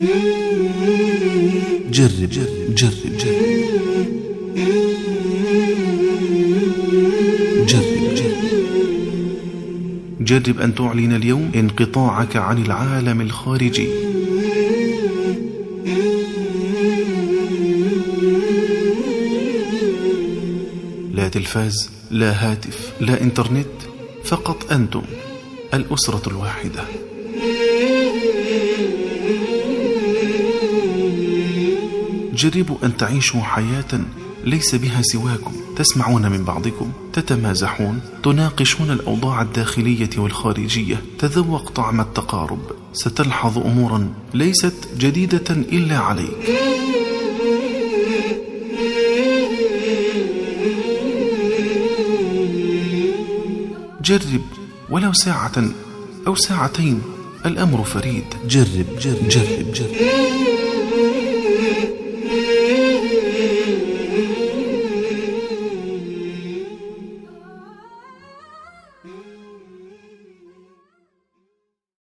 جرب جرب جرب. جرب جرب. جرب جرب أن تعلن اليوم انقطاعك عن العالم الخارجي. لا تلفاز لا هاتف لا إنترنت فقط أنتم الأسرة الواحدة. جربوا أن تعيشوا حياة ليس بها سواكم. تسمعون من بعضكم تتمازحون تناقشون الأوضاع الداخلية والخارجية تذوق طعم التقارب. ستلحظ أمورا ليست جديدة إلا عليك. جرب ولو ساعة أو ساعتين الأمر فريد. جرب جرب جرب جرب.